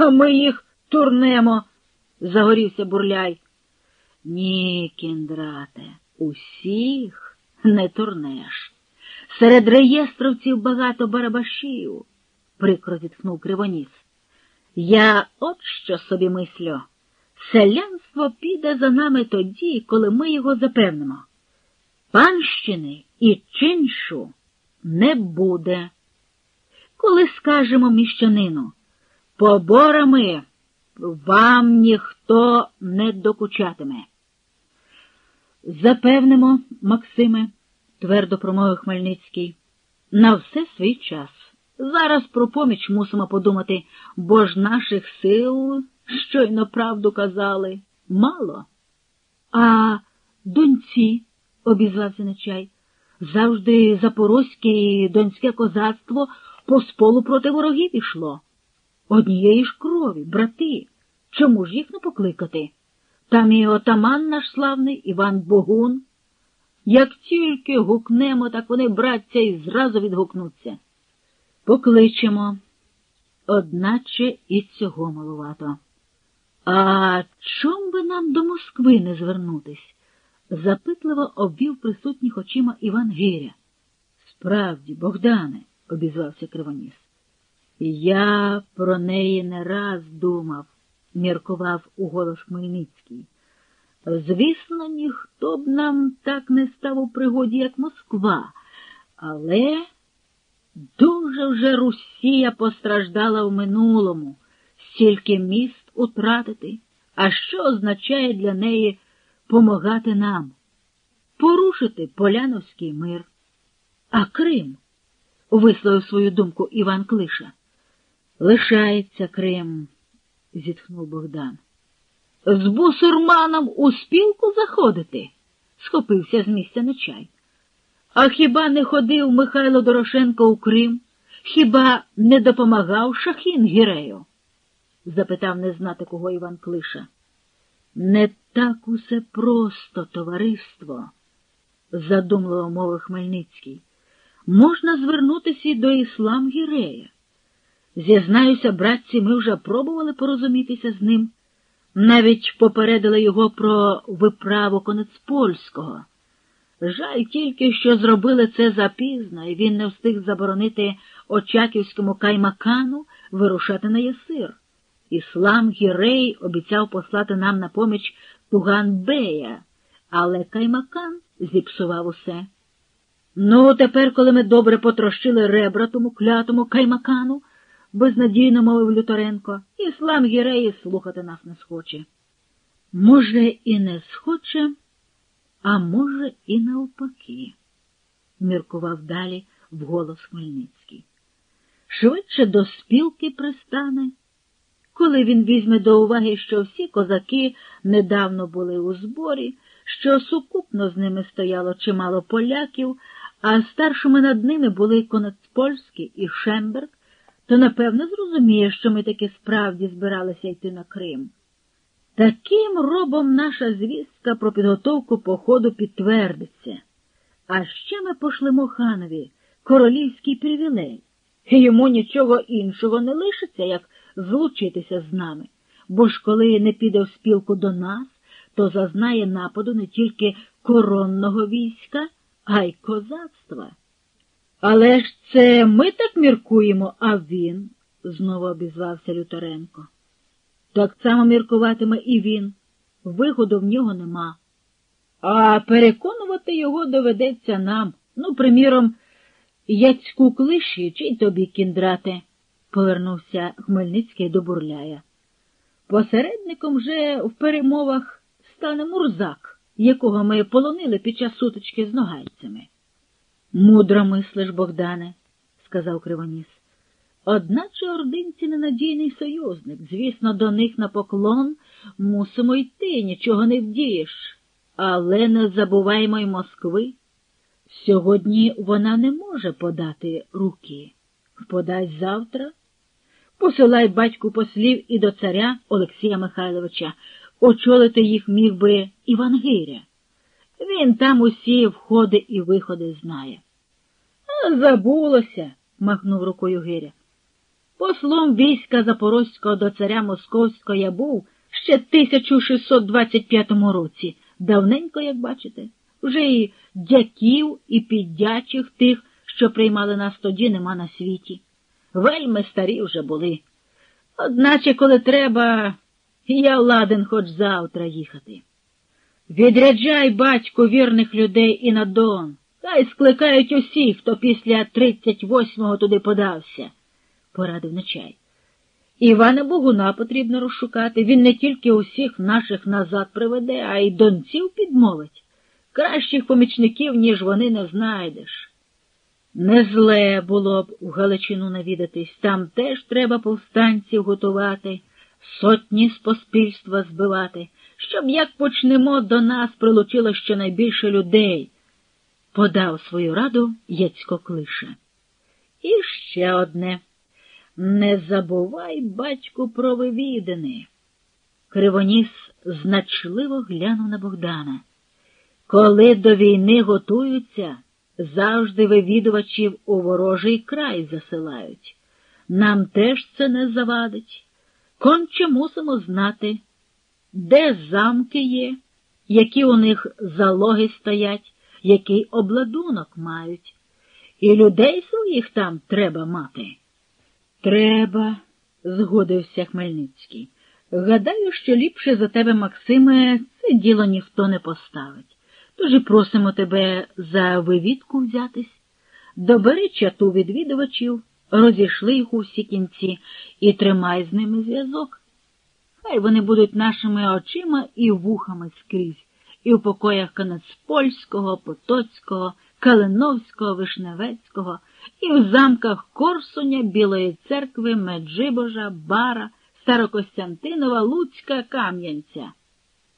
а ми їх турнемо, загорівся бурляй. Ні, кіндрате, усіх не турнеш. Серед реєстровців багато барабашів, прикро зітхнув Кривоніс. Я от що собі мислю. Селянство піде за нами тоді, коли ми його запевнимо. Панщини і чиншу не буде. Коли скажемо міщанину, поборами вам ніхто не докучатиме. Запевнимо, Максиме, твердо промовив Хмельницький, на все свій час. Зараз про поміч мусимо подумати, бо ж наших сил, щойно правду казали, мало. А доньці, обізвався Нечай, завжди запорозьке і донське козацтво по сполу проти ворогів ішло. Однієї ж крові, брати. Чому ж їх не покликати? Там і отаман наш славний Іван Богун. Як тільки гукнемо, так вони, братця, і зразу відгукнуться. Покличемо, одначе і цього малувато. А чом би нам до Москви не звернутись? запитливо обвів присутніх очима Іван Гиря. Справді, Богдане, обізвався Кривоніс. Я про неї не раз думав, міркував уголос Хмельницький. Звісно, ніхто б нам так не став у пригоді, як Москва, але дуже вже Русія постраждала в минулому, стільки міст утратити, а що означає для неї помагати нам, порушити Поляновський мир. А Крим, висловив свою думку Іван Клиша. Лишається Крим, зітхнув Богдан. З бусурманом у спілку заходити, схопився з місця нечай. А хіба не ходив Михайло Дорошенко у Крим? Хіба не допомагав шахін Гірею? запитав не знати кого Іван Клиша. Не так усе просто, товариство, задумливо мовив Хмельницький. Можна звернутися і до іслам Гірея. Зізнаюся, братці, ми вже пробували порозумітися з ним, навіть попередили його про виправу конець польського. Жаль тільки, що зробили це запізно, і він не встиг заборонити Очаківському каймакану вирушати на Єсир. Іслам Гірей обіцяв послати нам на поміч Туган Бея, але каймакан зіпсував усе. Ну, тепер, коли ми добре потрощили ребра тому клятому каймакану, безнадійно мовив Люторенко, іслам Гіреї слухати нас не схоче. Може, і не схоче, а може, і навпаки, міркував далі вголос Хмельницький. Швидше до спілки пристане, коли він візьме до уваги, що всі козаки недавно були у зборі, що сукупно з ними стояло чимало поляків, а старшими над ними були Конецпольський і Шемберг, то напевно зрозуміє, що ми таки справді збиралися йти на Крим. Таким робом наша звістка про підготовку походу підтвердиться. А ще ми пошлемо ханові королівський привілей, і йому нічого іншого не лишиться, як злучитися з нами, бо ж коли не піде в спілку до нас, то зазнає нападу не тільки коронного війська, а й козацтва. Але ж це ми так міркуємо, а він, знову обізвався Люторенко. Так само міркуватиме і він. Виходу в нього нема. А переконувати його доведеться нам. Ну, приміром, яцьку клиші чи й тобі, кіндрате, повернувся Хмельницький до бурляя. Посередником вже в перемовах стане Мурзак, якого ми полонили під час сутички з ногайцями. Мудро мислиш, Богдане, сказав Кривоніс. Одначе ординці ненадійний союзник. Звісно, до них на поклон мусимо йти, нічого не вдієш. Але не забуваймо й Москви. Сьогодні вона не може подати руки. Подай завтра. Посилай батьку послів і до царя Олексія Михайловича. Очолити їх міг би Іван Гиря. Він там усі входи і виходи знає. Забулося, махнув рукою Гиря. Послом війська Запорозького до царя Московського я був ще 1625 році. Давненько, як бачите, вже і дяків, і піддячих тих, що приймали нас тоді, нема на світі. Вельми старі вже були. Одначе, коли треба, я ладен хоч завтра їхати. Відряджай, батько, вірних людей і на Дон. Хай скликають усіх, хто після 38-го туди подався, порадив Нечай. Івана Богуна потрібно розшукати. Він не тільки усіх наших назад приведе, а й донців підмовить. Кращих помічників, ніж вони, не знайдеш. Не зле було б у Галичину навідатись, там теж треба повстанців готувати, сотні з поспільства збивати, щоб як почнемо до нас прилучило щонайбільше людей, подав свою раду Яцько Клиша. І ще одне. Не забувай, батьку, про вивідини. Кривоніс значливо глянув на Богдана. Коли до війни готуються, завжди вивідувачів у ворожий край засилають. Нам теж це не завадить. Конче мусимо знати, де замки є, які у них залоги стоять, який обладунок мають. І людей своїх там треба мати. Треба, згодився Хмельницький. Гадаю, що ліпше за тебе, Максиме, це діло ніхто не поставить. Тож і просимо тебе за вивідку взятись. Добери чату відвідувачів, розійшли їх у всі кінці і тримай з ними зв'язок. Хай вони будуть нашими очима і вухами скрізь, і в покоях Канецпольського, Потоцького, Калиновського, Вишневецького, і в замках Корсуня, Білої церкви, Меджибожа, Бара, Старокостянтинова, Луцька, Кам'янця.